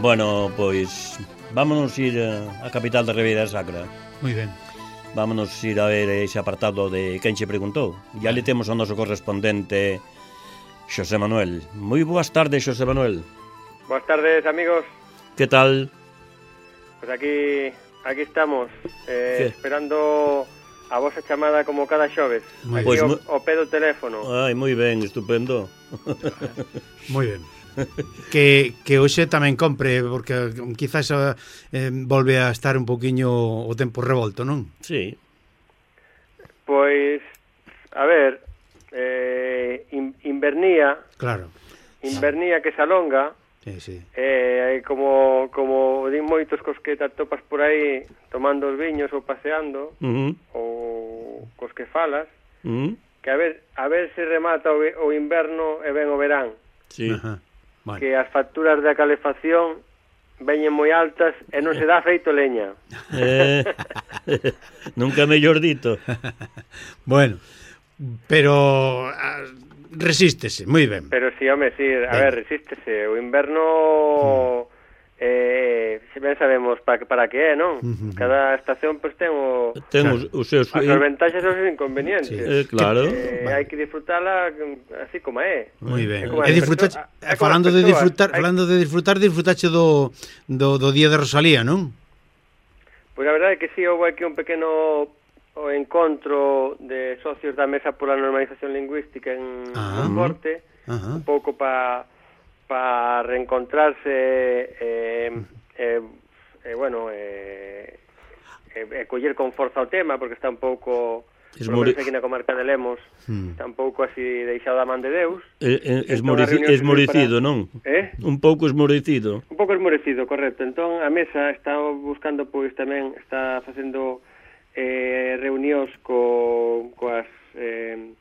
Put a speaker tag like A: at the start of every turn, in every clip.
A: Bueno, pois vámonos ir eh, a capital da Ribeira Sacra.
B: Moi ben.
A: Vámonos ir a ver ese apartado de quen che preguntou. E ali temos o noso correspondente Xosé Manuel. Moi boas tardes, Xosé Manuel.
C: Boas tardes, amigos.
A: Que tal?
C: Pois pues aquí aquí estamos, eh, esperando a vosa chamada como cada xoves. Aquí
A: pues,
C: o, o pedo teléfono.
A: Ai, moi ben, estupendo.
B: moi ben que, que hoxe tamén compre, porque quizás eh, volve a estar un poquinho o tempo revolto, non?
A: Sí.
C: Pois, a ver, eh, in, invernía...
B: Claro.
C: Invernía que se alonga...
B: Sí, sí.
C: Eh, como, como din moitos cos que te atopas por aí tomando os viños ou paseando
A: uh -huh.
C: ou cos que falas
A: uh -huh.
C: que a ver, a ver se remata o, o inverno e ven o verán
A: sí.
B: Ajá bueno.
C: que as facturas da calefacción veñen moi altas e non se dá feito leña.
A: Eh, nunca mellor dito.
B: bueno, pero ah, resístese, moi ben.
C: Pero si, home, si, a
B: ben.
C: ver, resístese. O inverno... Mm eh, se ben sabemos para que para que é, non? Cada estación pois pues, ten o
A: ten os, os seus
C: as eh, ventaxas e os inconvenientes.
B: Sí.
A: Eh, claro.
C: Eh,
B: vale.
C: hai que disfrutala así como é.
B: Moi ben.
C: É, é disfrutar
B: falando de disfrutar, falando de disfrutar, disfrutache do do do día de Rosalía, non?
C: Pois pues a verdade é que si sí, houve aquí un pequeno o encontro de socios da Mesa pola Normalización Lingüística en,
B: ah,
C: en
B: Corte, ah,
C: un pouco para para reencontrarse eh, eh, eh, bueno eh, eh, eh, coller con forza o tema porque está un pouco
A: Esmore...
C: aquí na comarca de Lemos
B: hmm.
C: tampouco así deixado a man de Deus
A: eh, eh, esmoreci... esmorecido,
C: para...
A: non?
C: Eh?
A: un pouco esmorecido
C: un pouco esmorecido, correcto entón a mesa está buscando pois tamén está facendo eh, reunións co, coas eh,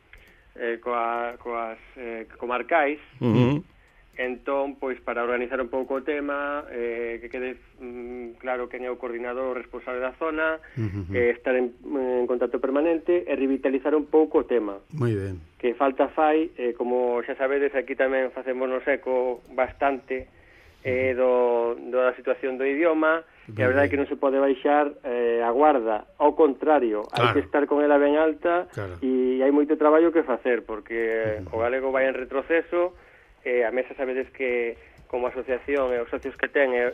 C: eh, coa, coas eh, comarcais
A: uh -huh
C: Entón, pois, para organizar un pouco o tema, eh, que quede mm, claro quen é o coordinador responsable da zona,
B: uh -huh.
C: eh, estar en, en contacto permanente e revitalizar un pouco o tema.
B: Moi ben.
C: Que falta fai, eh, como xa sabedes, aquí tamén facemos no seco bastante eh, do, do da situación do idioma, e a verdade é que non se pode baixar eh, a guarda, ao contrario,
B: claro.
C: hai que estar con ela ben alta
B: claro.
C: e hai moito traballo que facer, porque uh -huh. o galego vai en retroceso, eh, a mesa sabedes que como asociación e os socios que ten eh, é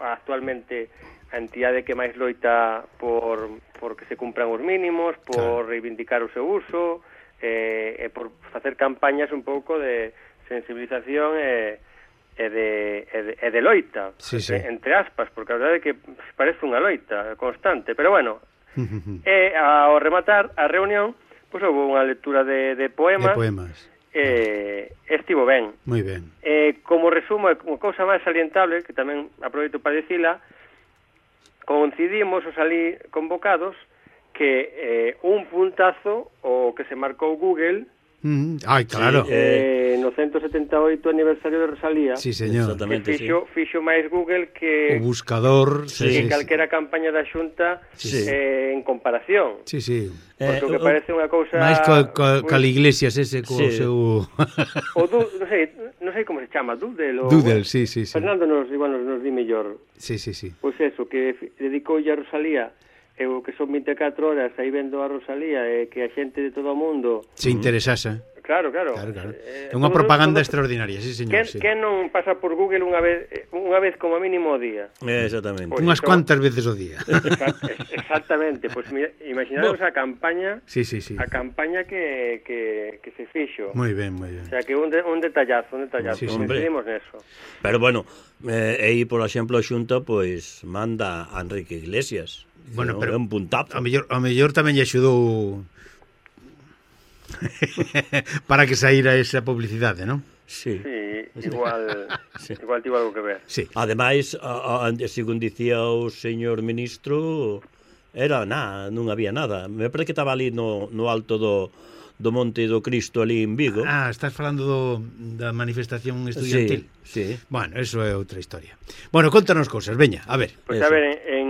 C: actualmente a entidade que máis loita por, por que se cumpran os mínimos, por claro. reivindicar o seu uso, eh, e por facer campañas un pouco de sensibilización e, e, de, e, de, e de loita,
B: sí, sí.
C: entre aspas, porque a verdade é que parece unha loita constante, pero bueno, e ao rematar a reunión, pois pues, houve unha lectura de, de poemas,
B: de
C: poemas eh, estivo ben.
B: Moi ben.
C: Eh, como resumo, como cousa máis salientable, que tamén aproveito para dicila, coincidimos os ali convocados que eh, un puntazo o que se marcou Google
B: Mm, ai, claro. Sí,
C: eh, no 178 aniversario de Rosalía.
B: Sí, señor.
A: Exactamente,
C: fixo, sí. fixo máis Google que o
B: buscador,
A: sí,
C: que
B: sí,
C: calquera sí. campaña da Xunta
A: sí.
C: eh, en comparación.
B: Sí, sí.
C: Eh, Porque eh, o que parece unha cousa
B: máis co,
C: ca,
B: cal Iglesias ese co
A: sí.
B: seu
C: O du, non sei, non sei como se chama, Doodle o
B: Doodle, sí, sí, sí.
C: Fernando nos igual nos, nos di mellor.
B: Sí, sí, sí.
C: Pois pues eso, que dedicou a Rosalía eu que son 24 horas aí vendo a Rosalía e que a xente de todo o mundo
B: se interesase.
C: Claro, claro.
B: claro, claro.
C: Eh,
B: é unha propaganda
C: todo...
B: extraordinaria, sí, señor.
C: Quen,
B: sí.
C: quen non pasa por Google unha vez unha vez como mínimo ao día?
A: Eh, exactamente.
C: Pois,
B: Unhas
C: so...
B: cuantas veces ao día.
C: Exactamente, pois pues, imaginaros a campaña,
B: sí, sí, sí.
C: a campaña que, que, que se fixo.
B: Moi ben, moi ben.
C: O sea, que un, de, un detallazo, un detallazo,
B: sí, sí.
C: neso.
A: Pero bueno, eh, aí, por exemplo, xunta, pois, pues, manda a Enrique Iglesias.
B: Bueno, pero
A: un puntazo.
B: A mellor, a mellor tamén lle axudou para que saíra esa publicidade, non?
A: Sí.
C: sí igual, sí. igual tivo algo que ver.
B: Sí.
A: Ademais, a, a, según dicía o señor ministro, era nada, non había nada. Me parece que estaba ali no, no alto do, do Monte do Cristo ali en Vigo.
B: Ah, estás falando do, da manifestación estudiantil.
A: Sí, sí.
B: Bueno, eso é outra historia. Bueno, contanos cousas, veña, a ver.
C: Pois
A: pues
C: a ver, en, en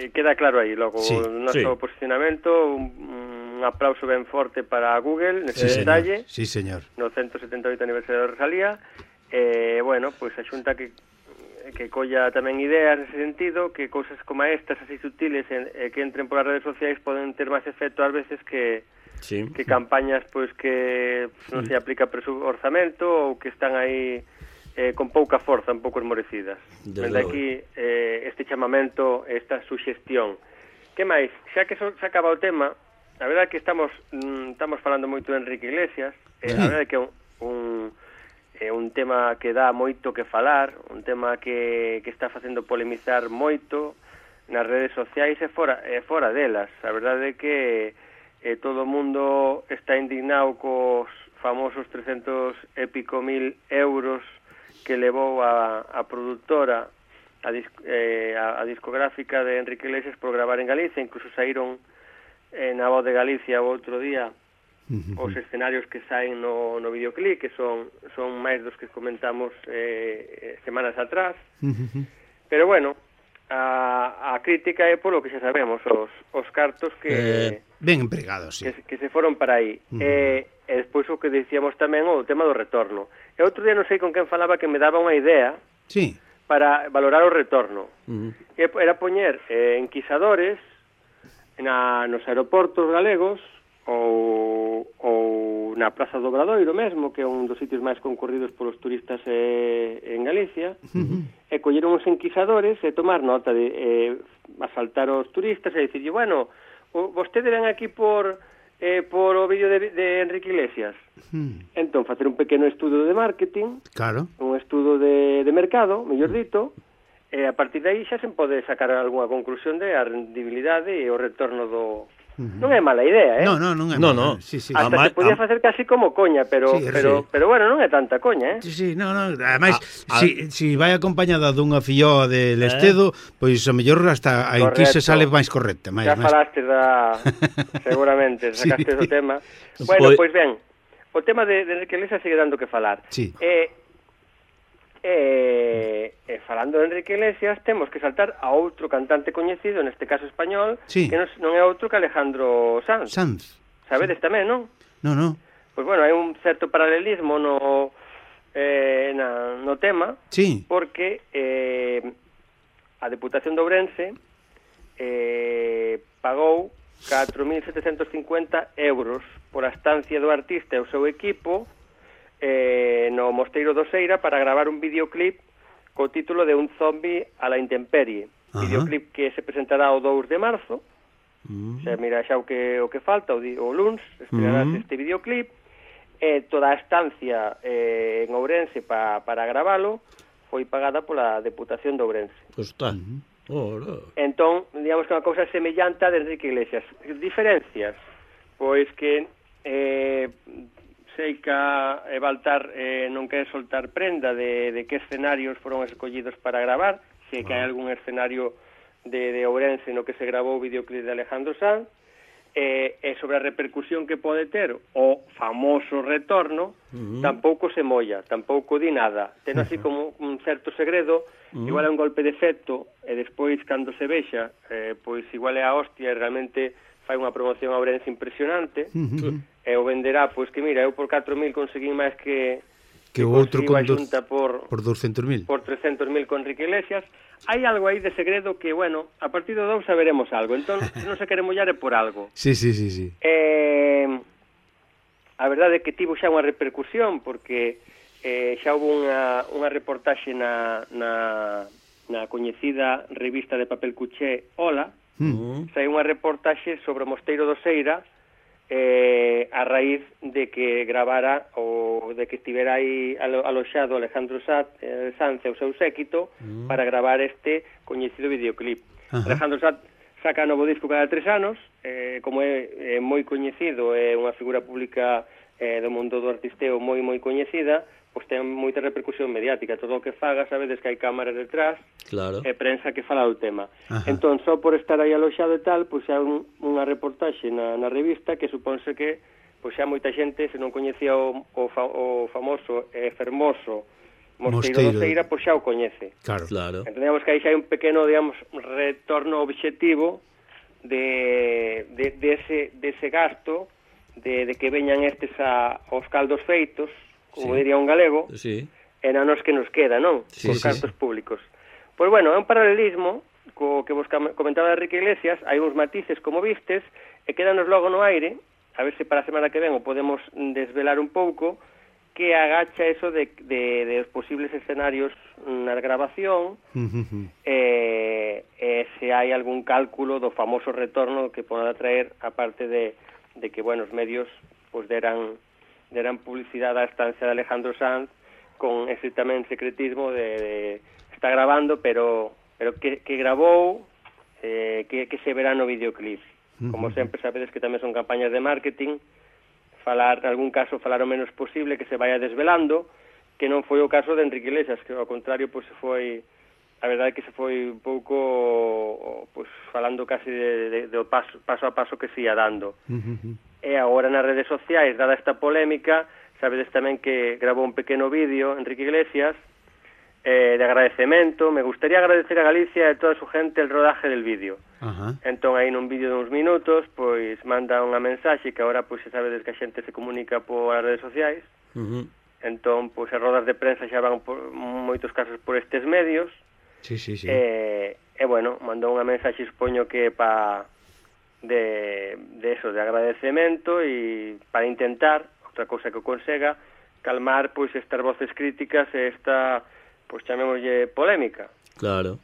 C: eh, queda claro aí logo
B: sí,
C: o noso
A: sí.
C: posicionamento un, un aplauso ben forte para Google nese
B: sí,
C: detalle
B: señor. Sí, señor.
C: no 178 aniversario de Rosalía e eh, bueno, pois pues, a xunta que que colla tamén ideas nese sentido, que cousas como estas así sutiles en, eh, que entren polas redes sociais poden ter máis efecto ás veces que
A: sí.
C: que campañas pois pues, que non se aplica presu orzamento ou que están aí eh, con pouca forza, un pouco esmorecidas.
A: Desde
C: aquí eh, este chamamento, esta suxestión. Que máis? Xa que so, se acaba o tema, a verdade é que estamos mm, estamos falando moito de Enrique Iglesias, eh, a verdade é que un, un é un tema que dá moito que falar, un tema que, que está facendo polemizar moito nas redes sociais e fora, e fora delas. A verdade é que eh, todo o mundo está indignado cos famosos 300 e pico mil euros que levou a, a productora a, dis, eh, a, a discográfica de Enrique Iglesias por gravar en Galicia, incluso saíron eh, na voz de Galicia o outro día os escenarios que saen no, no videoclip, que son, son máis dos que comentamos eh, eh semanas atrás. Pero bueno, a, a crítica é polo que xa sabemos, os, os cartos que...
A: Eh,
B: ben empregados, sí.
C: que, que se foron para aí. Uh -huh. E, eh, e despois o que dicíamos tamén o tema do retorno. E outro día non sei con quen falaba que me daba unha idea
B: sí.
C: para valorar o retorno.
A: Uh
C: -huh. Era poñer eh, enquisadores na, nos aeroportos galegos ou, ou na Praza do Obradoiro mesmo, que é un dos sitios máis concorridos polos turistas eh, en Galicia, uh -huh. e colleron uns enquisadores e tomar nota de eh, asaltar os turistas e dicirlle, bueno, o, vostede ven aquí por eh, por o vídeo de, de Enrique Iglesias.
B: Hmm.
C: Entón, facer un pequeno estudo de marketing,
B: claro.
C: un estudo de, de mercado, mellor hmm. dito, e a partir de aí xa se pode sacar algunha conclusión de a rendibilidade e o retorno do, non é mala idea, eh?
B: Non, non, non é mala.
A: No,
B: no. Sí,
A: sí.
C: Hasta
A: Amar,
C: se podía facer casi como coña, pero
B: sí,
C: pero,
B: sí.
C: pero bueno, non é tanta coña, eh?
B: Sí, sí, no, no. ademais
A: ah, ah.
B: si, si vai acompañada dunha filloa de eh? Lestedo, eh? pois o mellor hasta a
C: Inti
B: se sale máis correcta, máis.
C: Já
B: máis...
C: falaste da seguramente, sacaste sí. o tema. Pois- bueno,
A: pois
C: pues... ben, o tema de, de Enrique Iglesias sigue dando que falar.
B: Sí.
C: Eh, E, e falando de Enrique Iglesias temos que saltar a outro cantante coñecido neste caso español
B: sí.
C: que non é outro que Alejandro Sanz
B: Sanz
C: Sabedes sí. tamén, non?
B: Non, non
C: Pois bueno, hai un certo paralelismo no, eh, na, no tema
B: sí.
C: porque eh, a Deputación de Ourense eh, pagou 4.750 euros por a estancia do artista e o seu equipo eh, no Mosteiro do Seira para gravar un videoclip co título de Un zombi a la intemperie.
B: Ajá.
C: Videoclip que se presentará o 2 de marzo.
A: Mm.
C: Uh -huh. Mira xa o que o que falta o, di, o luns estrenarás
A: mm. Uh -huh.
C: este videoclip eh, toda a estancia eh, en Ourense pa, para gravalo foi pagada pola Deputación de Ourense.
A: Pois pues tan. Ora.
C: Entón, digamos que unha cousa semellante a de Enrique Iglesias. Diferencias, pois que eh, sei que a Baltar eh, non quere soltar prenda de, de que escenarios foron escollidos para gravar, se que hai algún escenario de, de Ourense no que se grabou o videoclip de Alejandro Sanz, e, eh, e sobre a repercusión que pode ter o famoso retorno,
A: uh -huh.
C: tampouco se molla, tampouco di nada. Ten así como un certo segredo, uh -huh. igual é un golpe de efecto, e despois, cando se vexa, eh, pois igual é a hostia, e realmente fai unha promoción a Ourense impresionante, e o venderá, pois que mira, eu por 4.000 conseguí máis que
B: que o outro con dos,
C: por,
B: por 200.000
C: por 300.000 con Enrique Iglesias. Hai algo aí de segredo que, bueno a partir do 2 saberemos algo entón non se quere mollar é por algo.
B: Sí, sí, sí, sí.
C: Eh, a verdade é que tivo xa unha repercusión porque eh, xa houve unha, unha reportaxe na, na, na coñecida revista de papel cuché Ola
A: mm.
C: Sai unha reportaxe sobre o Mosteiro do Seira eh, a raíz de que gravara ou de que estivera aí alo, aloxado Alejandro Sat, eh, Sanz e o seu séquito
A: mm.
C: para gravar este coñecido videoclip.
B: Ajá.
C: Alejandro Sanz saca novo disco cada tres anos, eh, como é, é moi coñecido, é unha figura pública eh, do mundo do artisteo moi moi coñecida, pois ten moita repercusión mediática. Todo o que fagas, sabedes que hai cámaras detrás
A: claro.
C: e prensa que fala do tema.
B: Ajá.
C: Entón, só por estar aí aloxado e tal, pois xa un, unha reportaxe na, na revista que suponse que pois xa moita xente se non coñecía o, o, fa, o famoso e fermoso Mosteiro,
B: Mosteiro
C: do pois xa o coñece.
B: Claro.
A: claro.
C: Entendemos que aí xa hai un pequeno, digamos, retorno objetivo de, de, de, ese, de ese gasto de, de que veñan estes a, aos caldos feitos, como
A: sí.
C: diría un galego,
A: sí.
C: e na nos que nos queda, non?
A: Sí,
C: Cos
A: sí,
C: cartos sí. públicos. Pois bueno, é un paralelismo co que vos comentaba Enrique Iglesias, hai uns matices como vistes, e quedanos logo no aire, a ver se para a semana que ven o podemos desvelar un pouco, que agacha eso de, de, de os posibles escenarios na grabación eh, eh, se hai algún cálculo do famoso retorno que poda traer aparte de, de que, bueno, os medios pues deran deran publicidade á estancia de Alejandro Sanz con ese tamén secretismo de, de está grabando, pero pero que, que grabou, eh, que, que se verá no videoclip. Como sempre sabedes que tamén son campañas de marketing, falar, en algún caso, falar o menos posible, que se vaya desvelando, que non foi o caso de Enrique Iglesias, que ao contrario, pois se foi a verdade que se foi un pouco pois falando casi de, de, de paso, paso a paso que se ia dando.
B: Uh -huh.
C: E agora nas redes sociais, dada esta polémica, sabedes tamén que grabou un pequeno vídeo Enrique Iglesias eh, de agradecemento. Me gustaría agradecer a Galicia e a toda a súa gente el rodaje del vídeo.
B: Uh -huh.
C: Entón, aí nun vídeo duns minutos, pois manda unha mensaxe que agora pois, sabedes que a xente se comunica por as redes sociais.
A: Uh -huh.
C: Entón, pois as rodas de prensa xa van por, moitos casos por estes medios.
B: Sí, sí, sí.
C: E, eh, e, bueno, mandou unha mensaxe, supoño que pa de, de eso, de agradecemento e para intentar, outra cousa que o consega, calmar pois estas voces críticas e esta, pois chamémoslle polémica.
A: Claro.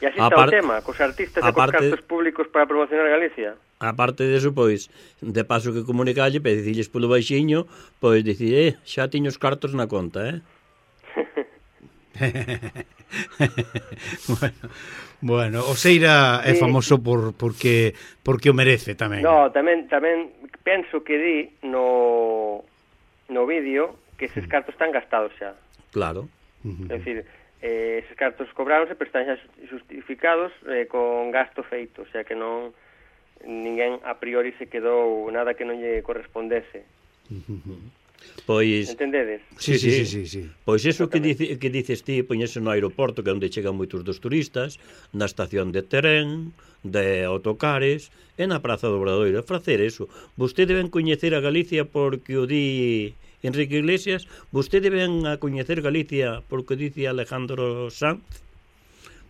C: E así está o tema, cos artistas e cos cartos públicos para promocionar Galicia.
A: Aparte deso, pois, de paso que comunicalle, para dicilles polo baixiño, pois dicir, eh, xa tiño os cartos na conta, eh?
B: bueno, bueno, o Seira
C: sí.
B: é famoso por porque porque o merece tamén.
C: No, tamén tamén penso que di no no vídeo que eses mm. cartos están gastados xa.
A: Claro.
C: É dicir, eh, eses cartos cobráronse, pero están xa justificados eh, con gasto feito, sea que non ninguén a priori se quedou nada que non lle correspondese. Uh -huh.
A: Pois
C: Entendedes?
B: Sí, sí, sí, sí, sí.
A: Pois iso que dice que dices ti, pois poñese no aeroporto que é onde chegan moitos dos turistas, na estación de terén, de autocares e na Praza do Obradoiro. Facer eso. Vostede ven coñecer a Galicia porque o di Enrique Iglesias, vostede ven a coñecer Galicia porque dice Alejandro Sanz.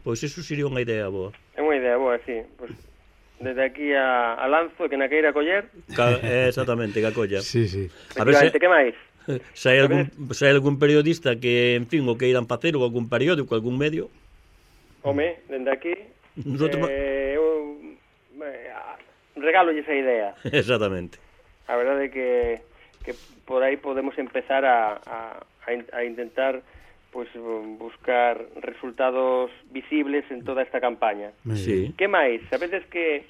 A: Pois eso sería unha idea boa.
C: É unha idea boa, sí. Pois desde aquí a, a Lanzo que na queira coller.
A: Ca, eh, exactamente, que acolla.
B: Sí, sí.
A: A ver se...
C: que máis?
A: Se hai algún, se hai algún periodista que, en fin, o que irán facer ou algún periódico, algún medio?
C: Home, dende aquí,
A: Nosotros...
C: eh, eu regalo esa idea.
A: Exactamente.
C: A verdade é que, que por aí podemos empezar a, a, a intentar pues buscar resultados visibles en toda esta campaña.
A: Sí.
C: Que máis? Sabedes que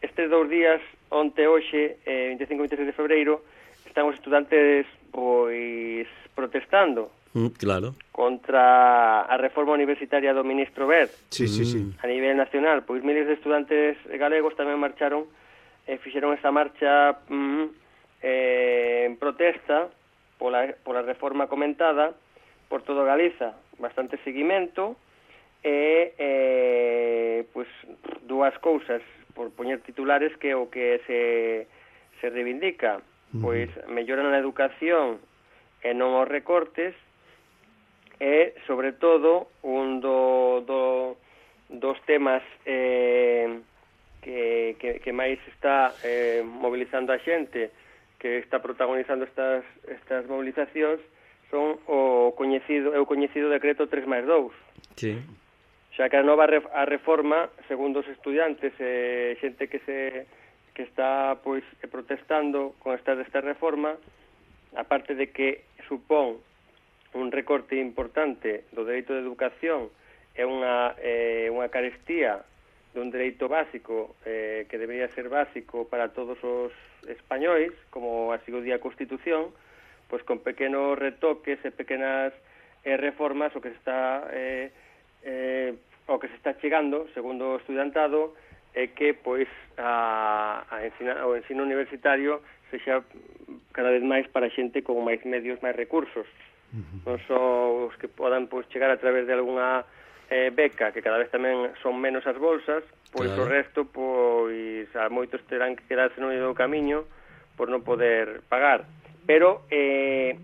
C: estes dous días, onte hoxe, eh, 25 e 26 de febreiro, están os estudantes pois protestando
A: mm, claro.
C: contra a reforma universitaria do ministro Bert
B: sí, sí, sí. Mm.
C: a nivel nacional. Pois miles de estudantes galegos tamén marcharon e eh, fixeron esta marcha mm, eh, en protesta pola, pola reforma comentada por todo Galiza bastante seguimento e eh, pois, dúas cousas por poñer titulares que o que se, se reivindica. Pois melloran a educación e non os recortes e sobre todo un do, do dos temas eh, que, que, que máis está eh, mobilizando a xente que está protagonizando estas, estas movilizacións son o coñecido, é o coñecido decreto 3 máis 2.
A: Sí.
C: Xa que a nova ref, a reforma, segundo os estudiantes e xente que se que está pois protestando con esta desta reforma, aparte de que supón un recorte importante do dereito de educación é unha, eh, unha carestía dun dereito básico eh, que debería ser básico para todos os españois, como así o día a Constitución, pois con pequenos retoques eh, e pequenas eh, reformas o que se está eh, eh, o que se está chegando, segundo o estudantado, é eh, que pois a, a ensina, o ensino universitario sexa cada vez máis para xente con máis medios, máis recursos. Uh -huh. Non só os que podan pois chegar a través de algunha eh, beca, que cada vez tamén son menos as bolsas, pois claro. o resto pois a moitos terán que quedarse no medio do camiño por non poder pagar pero eh,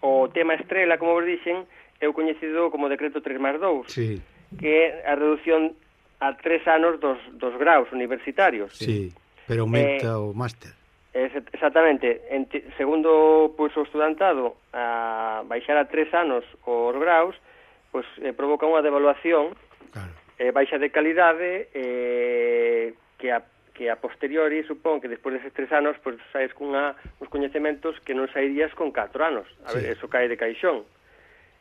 C: o tema estrela, como vos dixen, é o coñecido como decreto 3 más 2,
B: sí.
C: que é a reducción a tres anos dos, dos graus universitarios.
B: Sí, sí. pero aumenta eh, o máster.
C: Exactamente, En segundo pois, o estudantado a baixar a tres anos os graus, pois, eh, provoca unha devaluación, claro. eh, baixa de calidade, eh, que a que a posteriori supón que despois deses tres anos pois pues, saes cunha, uns coñecementos que non sairías con 4 anos. A sí. ver, eso cae de caixón.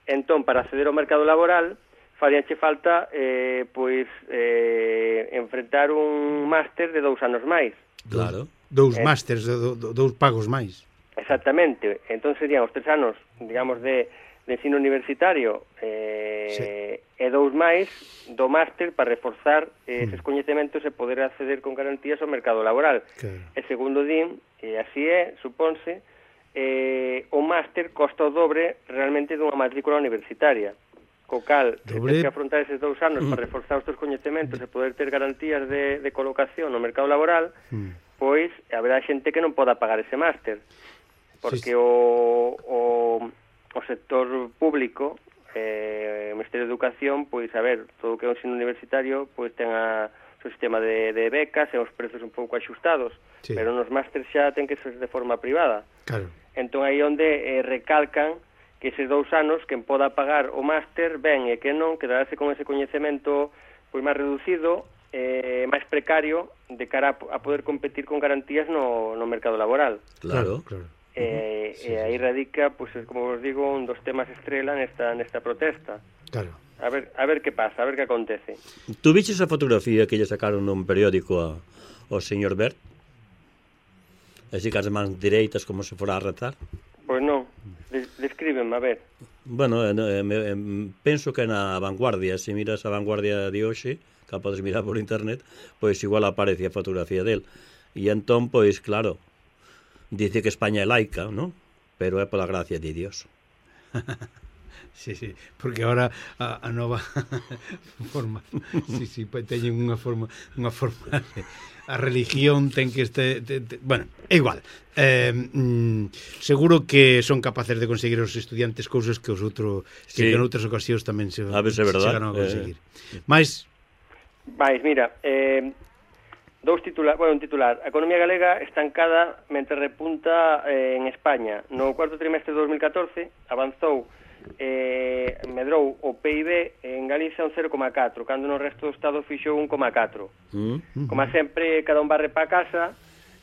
C: Entón, para acceder ao mercado laboral, faríanche falta eh, pois eh, enfrentar un máster de dous anos máis.
A: Claro.
B: Dous eh, másters, do, do, dous pagos máis.
C: Exactamente. Entón serían os tres anos, digamos, de, de ensino universitario eh, sí e dous máis do máster para reforzar eh, hmm. eses coñecementos e poder acceder con garantías ao mercado laboral. Claro. E segundo din, e así é, supónse, eh, o máster costa o dobre realmente dunha matrícula universitaria co cal dobre... que afrontar eses dous anos mm. para hmm. reforzar os teus coñecementos hmm. e poder ter garantías de, de colocación no mercado laboral, mm. pois haberá xente que non poda pagar ese máster. Porque sí. o, o, o sector público eh, o Ministerio de Educación, pois, a ver, todo o que é o ensino universitario, pois, ten a, o sistema de, de becas e os prezos un pouco axustados, sí. pero nos másters xa ten que ser de forma privada.
B: Claro.
C: Entón, aí onde eh, recalcan que eses dous anos quen poda pagar o máster ben e que non quedarase con ese coñecemento pois máis reducido eh, máis precario de cara a, a poder competir con garantías no, no mercado laboral.
A: Claro, claro.
C: Eh, e, sí, eh, e aí radica, pois, pues, como vos digo, un dos temas estrela nesta, nesta protesta.
B: Claro.
C: A ver, a ver que pasa, a ver que acontece.
A: Tu viches a fotografía que lle sacaron nun periódico a, ao señor Bert? Así que as mans direitas como se fora a rezar?
C: Pois non, descríbeme, a ver.
A: Bueno, eh, eh, me, eh, penso que na vanguardia, se miras a vanguardia de hoxe, que podes mirar por internet, pois igual aparece a fotografía del. E entón, pois claro, dice que España é laica, ¿no? Pero é pola gracia de Dios.
B: Sí, sí, porque ahora a, a nova forma, sí, sí, teñen unha forma, unha forma de, a religión ten que este, te, te, bueno, é igual. Eh, mm, seguro que son capaces de conseguir os estudiantes cousas que os outros sí. que en outras ocasións tamén se,
A: ah, a se, verdad,
B: a conseguir. Eh... Mais
C: Mais mira, eh, Dous titular, bueno, un titular. A economía galega estancada mentre repunta eh, en España. No cuarto trimestre de 2014 avanzou eh, medrou o PIB en Galicia un 0,4, cando no resto do Estado fixou 1,4. Mm. Como sempre, cada un barre pa casa,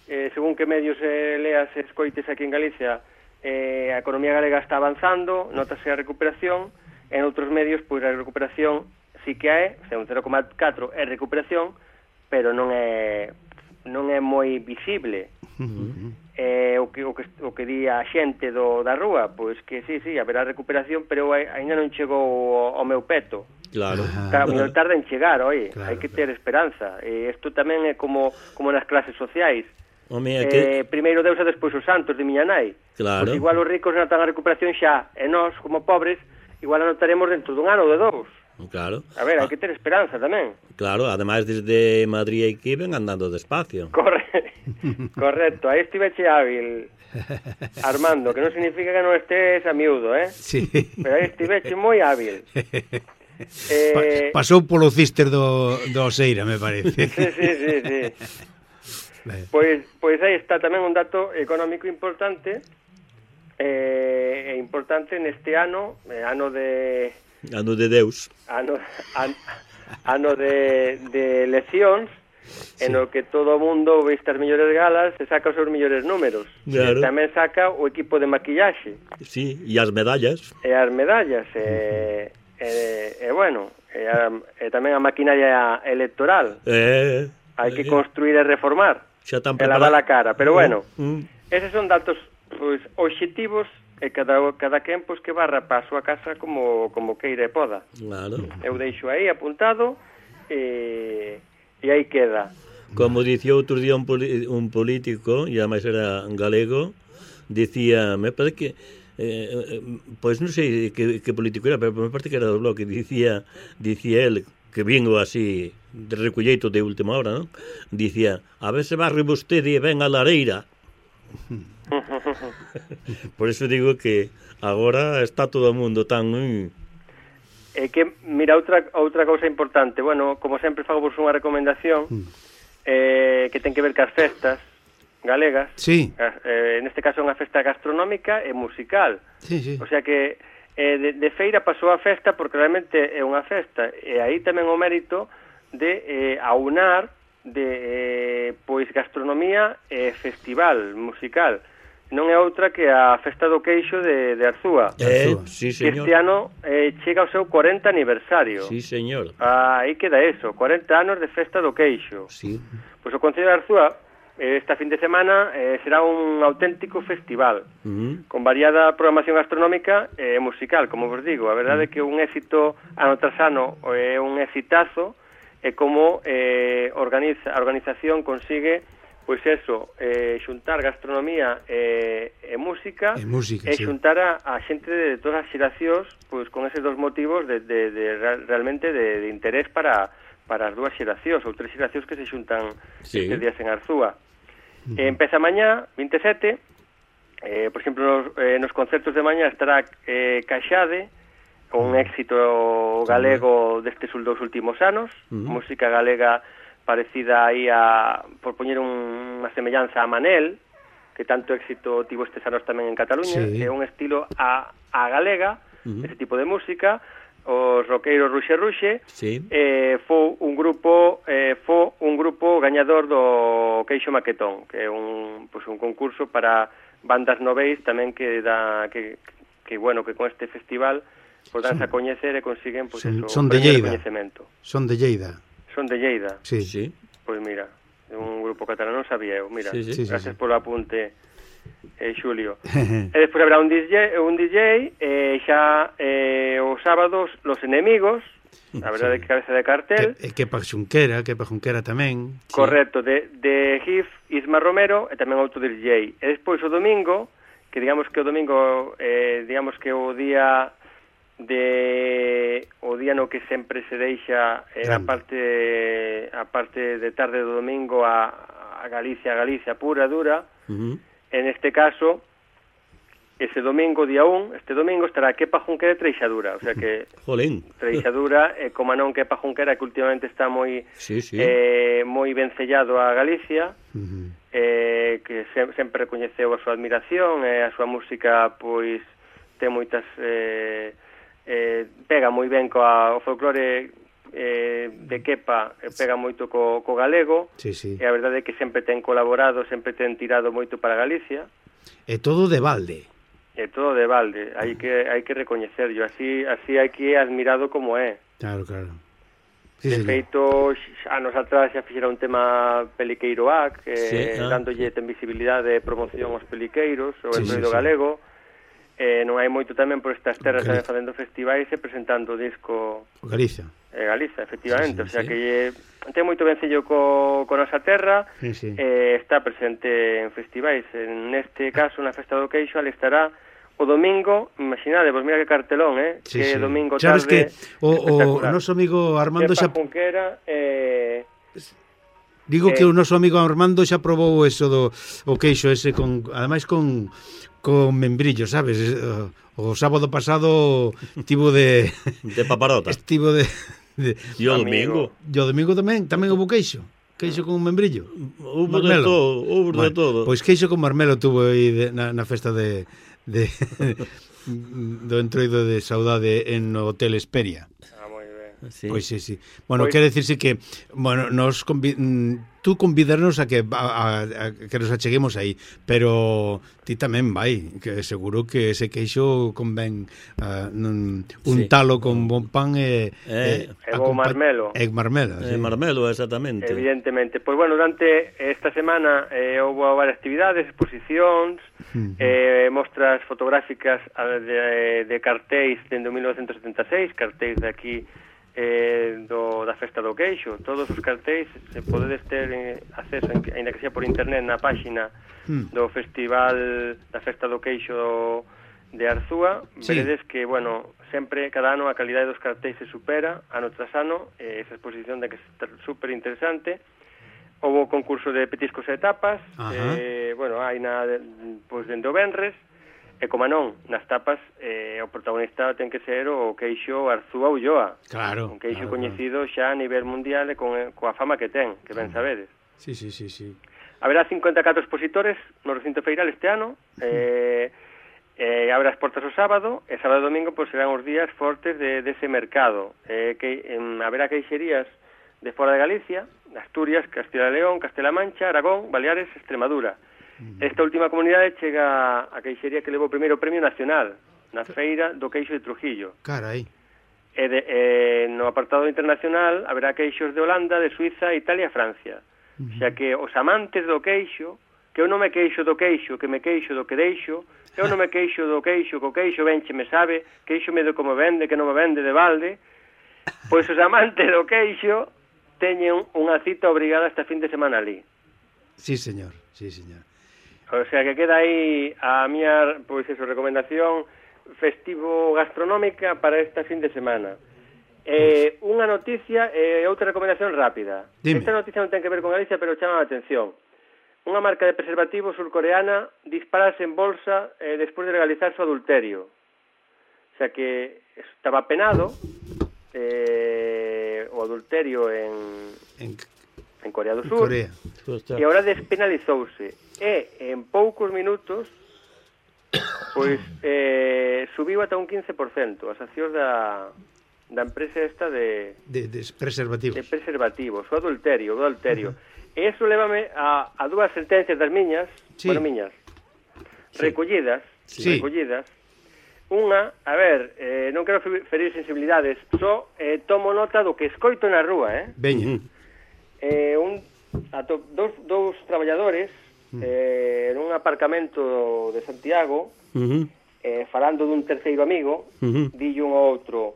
C: eh, según que medios eh, leas escoites aquí en Galicia, eh, a economía galega está avanzando, notase a recuperación, en outros medios, pois a recuperación sí que é, o sea, un 0,4 é recuperación, pero non é non é moi visible. Uh -huh. Eh, o que o que o que di a xente do da rúa, pois que sí, sí, haberá recuperación, pero aínda non chegou ao meu peto.
A: Claro.
C: Claro, non tarda en chegar, oi, claro, hai que ter esperanza. E isto tamén é como como nas clases sociais.
A: Home, é
C: eh, que... eh, primeiro Deus e despois os santos de miña nai.
A: Claro.
C: Pois igual os ricos notan a recuperación xa, e nós, como pobres, igual a notaremos dentro dun ano ou de dous.
A: Claro.
C: A ver, hai
A: ah.
C: que ter esperanza tamén.
A: Claro, ademais desde Madrid e aquí ven andando despacio.
C: Corre, correcto, aí estive hábil. Armando, que non significa que non estés a miúdo, eh?
B: Sí.
C: Pero aí estive moi hábil. Eh...
B: Pa pasou polo cister do, do Seira, me parece.
C: Sí, sí, sí, sí.
B: Eh.
C: Pois, pois aí está tamén un dato económico importante eh, importante neste ano, eh, ano de
A: Ano de Deus.
C: Ano, an, ano de, de eleccións, sí. en o que todo o mundo viste as mellores galas e saca os seus mellores números.
A: Claro.
C: E tamén saca o equipo de maquillaxe.
A: Sí, e as medallas.
C: E as medallas, e, uh -huh. e, e bueno, e, a, e tamén a maquinaria electoral.
A: Eh,
C: Hai que
A: eh,
C: construir e reformar.
A: Xa tan preparada.
C: E lavar a cara, pero mm, bueno,
A: mm, uh -huh.
C: eses son datos pois, pues, obxectivos e cada, cada quen pois, que barra para a súa casa como, como queira e poda.
A: Claro.
C: Eu deixo aí apuntado e, e aí queda.
A: Como dicía outro día un, poli, un político, e ademais era galego, dicía, me parece que eh, eh, pois non sei que, que político era, pero me parece que era do Bloque, dicía, dicía el, que vingo así de recolleito de última hora, non? Dicía, a ver se barre vostede e ven a lareira. Por iso digo que agora está todo o mundo tan...
C: Eh, que, mira, outra, outra cousa importante, bueno, como sempre fago vos unha recomendación mm. eh, que ten que ver cas festas galegas.
B: Sí.
C: Eh, neste caso é unha festa gastronómica e musical.
B: Sí, sí.
C: O sea que eh, de, de feira pasou a festa porque realmente é unha festa. E aí tamén o mérito de eh, aunar de eh, pois gastronomía e eh, festival musical non é outra que a Festa do Queixo de, de Arzúa.
A: Eh, sí, señor.
C: Este ano eh, chega ao seu 40 aniversario.
A: Sí, señor.
C: Ah, aí queda eso, 40 anos de Festa do Queixo.
A: Sí.
C: Pois o Concello de Arzúa eh, esta fin de semana eh, será un auténtico festival
A: uh -huh.
C: con variada programación gastronómica e eh, musical, como vos digo. A verdade é que un éxito ano tras ano é eh, un exitazo e como eh, organiza, a organización consigue pois eso, eh, xuntar gastronomía e, e música,
B: e, música,
C: e
B: sí.
C: xuntar a, a xente de todas as xeracións pois, con eses dos motivos de, de, de, de realmente de, de interés para, para as dúas xeracións ou tres xeracións que se xuntan
A: sí.
C: estes días en Arzúa. Uh -huh. Eh, empeza mañá, 27, eh, por exemplo, nos, eh, nos concertos de mañá estará eh, Caixade, un éxito galego destes dos últimos anos,
A: uh -huh.
C: música galega parecida aí a, por poñer un, unha semellanza a Manel, que tanto éxito tivo estes anos tamén en Cataluña,
B: sí.
C: que é un estilo a, a galega,
A: uh -huh.
C: ese tipo de música, os roqueiros Ruxe Ruxe,
A: sí.
C: eh, fou un grupo eh, fou un grupo gañador do Queixo Maquetón, que é un, pues, un concurso para bandas noveis tamén que da que, que bueno, que con este festival podanse a coñecer e consiguen pues,
B: son,
C: eso,
B: son de Lleida. Son de Lleida
C: son de Lleida.
B: Sí.
A: sí.
C: Pois mira, é un grupo catalán non sabía eu, mira.
A: Sí, sí.
B: Gracias sí, sí.
C: polo apunte, eh, Xulio. e eh, despois habrá un DJ, un DJ eh, xa eh, os sábados Los Enemigos, a verdade
B: sí.
C: que cabeza de cartel.
B: E que, eh, que pa Xunquera, que pa Xunquera tamén.
C: Correcto, de, de GIF, Isma Romero e tamén outro DJ. E despois o domingo, que digamos que o domingo, eh, digamos que o día de o día no que sempre se deixa eh, a parte a parte de tarde do domingo a, a Galicia, a Galicia pura dura.
A: Uh -huh.
C: En este caso ese domingo día 1, este domingo estará Kepa Junquera e Treixadura, o sea que
A: Jolín.
C: Treixadura e eh, como non Kepa Junquera que últimamente está moi
A: sí, sí.
C: eh moi vencellado a Galicia.
B: Uh -huh.
C: Eh, que se, sempre coñeceu a súa admiración e eh, a súa música pois ten moitas eh, eh, pega moi ben coa, o folclore eh, de Kepa eh, pega moito co, co galego
B: sí, sí.
C: e a verdade é que sempre ten colaborado, sempre ten tirado moito para Galicia.
B: E todo de balde.
C: E todo de balde, hai que hai que recoñecerlo, así así hai que admirado como é.
B: Claro, claro. Sí,
C: de feito, anos atrás xa fixera un tema peliqueiro AC, eh,
A: sí, ah,
C: dándolle ten visibilidade e promoción aos peliqueiros, o
B: sí,
C: sí,
B: sí,
C: galego,
B: sí
C: eh, non hai moito tamén por estas terras tamén facendo festivais e presentando o disco
B: Galicia.
C: Eh, Galiza, efectivamente,
A: sí, sí,
C: o sea
A: sí.
C: que lle, ten moito vencello co, co nosa terra
B: sí, sí.
C: Eh, está presente en festivais en este caso na Festa do Queixo ali estará o domingo, imaginade, pois mira que cartelón, eh?
B: Sí,
C: que
B: sí.
C: domingo
B: Sabes
C: tarde...
B: Sabes que o, o noso amigo Armando
C: Pepa
B: xa...
C: Junquera, eh...
B: Digo
C: eh...
B: que o noso amigo Armando xa probou eso do o queixo ese con ademais con con membrillo, sabes? Eh, o sábado pasado tivo de...
A: De paparota.
B: Estivo de... de
A: e o domingo.
B: E o domingo tamén, tamén houve queixo. Queixo con membrillo.
A: Houve de todo, houve
B: bueno, de
A: todo.
B: Pois queixo con marmelo tuvo aí de, na, na festa de... de do entroido de saudade en o Hotel Esperia.
A: Sí.
B: Pois sí, sí. Bueno,
C: pois...
B: quero decirse que bueno, nos convi... Mm, tú convidarnos a que a, a, a que nos acheguemos aí, pero ti tamén vai, que seguro que ese queixo convén uh, un
A: sí.
B: talo con bon pan e
A: eh,
C: e
B: bon
C: marmelo.
B: E marmelo,
A: eh,
B: sí.
A: Marmelo exactamente.
C: Evidentemente. Pois bueno, durante esta semana eh houve varias actividades, exposicións, eh mostras fotográficas ah, de, de cartéis dende 1976, cartéis de aquí eh, do, da Festa do Queixo. Todos os cartéis se podedes ter eh, acceso, en, ainda que sea por internet, na páxina
B: hmm.
C: do Festival da Festa do Queixo de Arzúa,
B: sí.
C: veredes que, bueno, sempre, cada ano, a calidade dos cartéis se supera, ano tras ano, eh, esa exposición da que é super interesante. Houve o concurso de petiscos e tapas,
B: Ajá.
C: eh, bueno, hai na, pois, pues, dende o Benres, E como non, nas tapas eh, o protagonista ten que ser o queixo Arzúa Ulloa.
B: Claro.
C: Un queixo
B: claro,
C: coñecido claro. xa a nivel mundial e con, coa fama que ten, que ben sabedes.
B: Sí, sí, sí, sí.
C: Haberá 54 expositores no recinto feiral este ano. Eh, eh, abre as portas o sábado e sábado e domingo pois, serán os días fortes de, dese de mercado. Eh, que, em, haberá queixerías de fora de Galicia, de Asturias, Castilla León, Castela Mancha, Aragón, Baleares, Extremadura. Esta última comunidade chega a Queixería que levou o primeiro premio nacional na feira do queixo de Trujillo.
B: Carai.
C: E de, e, no apartado internacional haberá queixos de Holanda, de Suiza, Italia e Francia. Uh -huh. Xa que os amantes do queixo, que eu non me queixo do queixo, que me queixo do que deixo, eu non me queixo do queixo, que o queixo venche me sabe, queixo me do como vende, que non me vende de balde, pois os amantes do queixo teñen unha cita obrigada esta fin de semana ali.
B: Sí, señor, sí, señor.
C: O sea que queda aí a miña, pois eso, recomendación festivo gastronómica para esta fin de semana. Eh, unha noticia e eh, outra recomendación rápida.
B: Dime.
C: Esta noticia non ten que ver con Galicia, pero chama a atención. Unha marca de preservativo surcoreana disparase en bolsa eh, despois de legalizar su adulterio. O sea que estaba penado eh, o adulterio en,
B: en,
C: en Corea do Sur.
B: Corea.
C: E agora despenalizouse e en poucos minutos pois eh, subiu ata un 15% as accións da, da empresa esta de...
B: De, de preservativos.
C: De preservativos, o adulterio, o adulterio. Uh -huh. E iso levame a, a dúas sentencias das miñas,
B: sí.
C: bueno, miñas, sí. recollidas,
B: sí.
C: recollidas, Unha, a ver, eh, non quero ferir sensibilidades, só eh, tomo nota do que escoito na rúa, eh?
B: Veña.
C: Eh, un, ato, dous, dos, dous traballadores mm. eh, nun aparcamento de Santiago,
A: mm
C: eh, falando dun terceiro amigo,
A: mm
C: -hmm. dillo un outro,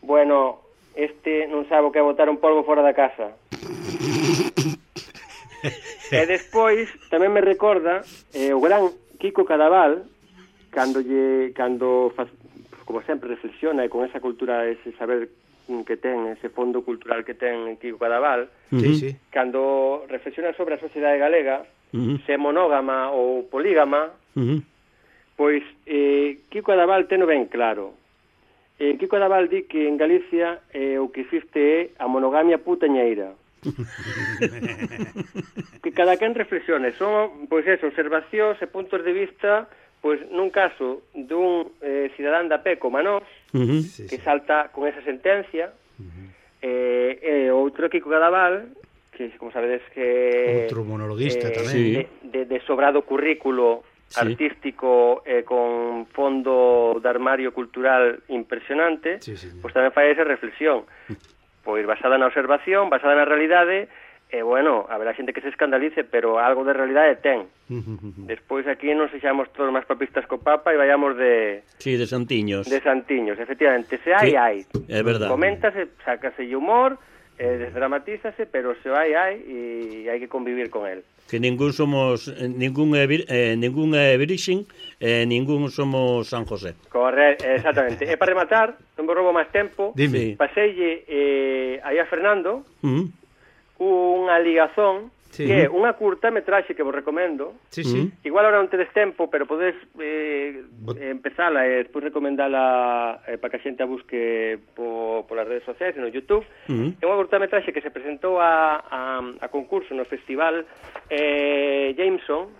C: bueno, este non sabe o que é botar un polvo fora da casa. e despois tamén me recorda eh, o gran Kiko Cadaval cando lle cando faz, como sempre reflexiona e con esa cultura ese saber que ten ese fondo cultural que ten Kiko Cadaval,
B: sí, sí.
C: cando reflexiona sobre a sociedade galega,
A: -huh.
C: se é monógama ou polígama,
A: uh -huh.
C: pois eh, Kiko Adaval teno ben claro. Eh, Kiko Adaval di que en Galicia eh, o que existe é a monogamia putañeira. que cada quen reflexione, son pois eso, observacións e puntos de vista pois nun caso dun eh, cidadán da PE como a nós,
A: uh
B: -huh.
C: que salta con esa sentencia, uh -huh. eh, e outro Kiko Cadaval que como sabedes que...
B: Outro monologuista eh, tamén.
A: Sí.
C: De, de, de sobrado currículo
A: sí.
C: artístico eh, con fondo de armario cultural impresionante,
B: sí, sí,
C: pois tamén fai esa reflexión. Pois basada na observación, basada na realidade, e eh, bueno, haberá xente que se escandalice, pero algo de realidade ten. Despois aquí non sexamos todos máis papistas co Papa e vayamos de...
A: Sí, de santiños.
C: De santiños, efectivamente. Se hai, hai.
A: É verdad.
C: Coméntase, sacase humor, Eh, desdramatízase, pero se vai hai e hai que convivir con el.
A: Que ningún somos eh, ningún é eh, ningún é virixen, eh, ningún somos San José.
C: Corre, exactamente. e para rematar, non vos roubo máis tempo.
B: Dime.
C: Paseille eh aí a Fernando
A: mm. uh -huh.
C: unha ligazón
B: sí.
C: que é unha curta metraxe que vos recomendo.
B: Sí, sí.
C: Igual ahora non tedes tempo, pero podes eh,
B: But...
C: empezala e eh, despois recomendala eh, para que a xente a busque po, polas redes sociais e no Youtube.
A: Uh -huh.
C: É unha curta metraxe que se presentou a, a, a concurso no festival eh, Jameson,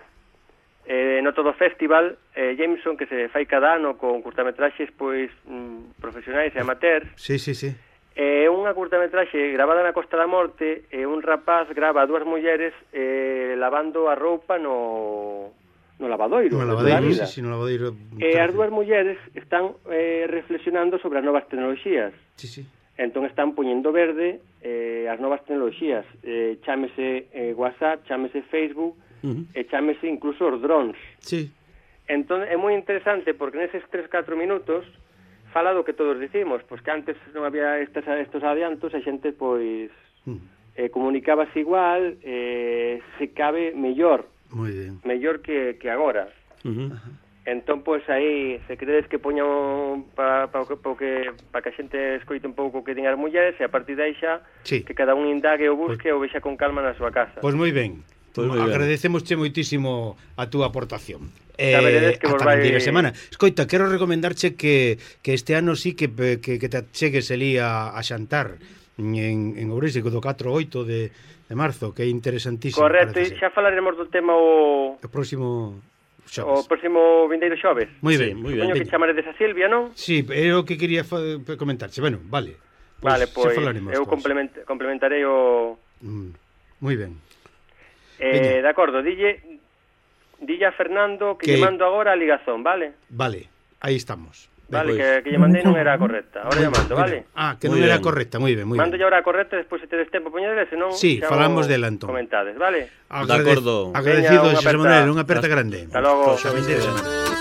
C: eh, no todo festival eh, Jameson que se fai cada ano con curtametraxes pois mm, profesionais e amateurs.
B: Sí, sí, sí.
C: É unha curtametraxe gravada na Costa da Morte e un rapaz grava a dúas mulleres eh, lavando a roupa no, no lavadoiro.
B: No
C: lavadoiro,
B: sí, sí, no lavadoiro.
C: E as dúas mulleres están eh, reflexionando sobre as novas tecnoloxías.
B: Sí, sí.
C: Entón están poñendo verde eh, as novas tecnoloxías. Eh, chámese eh, WhatsApp, chámese Facebook,
A: uh -huh.
C: e chámese incluso os drones.
B: Sí.
C: Entón é moi interesante porque neses 3-4 minutos fala do que todos dicimos, pois que antes non había estes, estes adiantos, a xente, pois,
B: mm.
C: eh, comunicabas igual, eh, se cabe mellor,
B: Muy bien.
C: mellor que, que agora.
A: Uh -huh.
C: Entón, pois, aí, se credes que poña para pa, pa, pa que, pa que a xente escoite un pouco que teñan as mulleres, e a partir de aí xa,
B: sí.
C: que cada un indague o busque pois ou vexa con calma na súa casa.
B: Pois moi ben.
A: Pues
B: Agradecemosche moitísimo a túa aportación. Eh,
C: que
B: ata
C: vai...
B: Vai... semana. Escoita, quero recomendarche que, que este ano sí que, que, que te chegues ali a, a xantar en, en Ourense, do 4 8 de, de marzo, que é interesantísimo.
C: Correcto, e xa falaremos do tema o...
B: O próximo... Xoves.
C: O próximo vindeiro xoves.
B: Moi ben,
A: moi ben.
C: Que chamaredes a Silvia, non?
B: Sí, é o que quería comentarche. Bueno, vale.
C: Pues,
B: vale,
C: pois
B: pues,
C: eu complement complementarei o...
B: Mm, moi ben.
C: Eh, de acordo, dille, dille a Fernando que,
B: que
C: lle mando agora a ligazón, vale?
B: Vale, aí estamos.
C: Vale,
A: pois.
C: que, que lle mandei non era correcta. Ahora lle mando, vale?
B: Ah, que non era correcta, moi ben, moi ben.
C: Mando lle ahora correcta, despois se tedes tempo poñedele, senón...
B: Sí, falamos dela entón.
C: Comentades, vale?
B: Agrade...
A: De acordo.
B: Agradecido, Xosé Manuel, unha aperta grande.
C: Hasta logo.
B: Hasta
D: logo.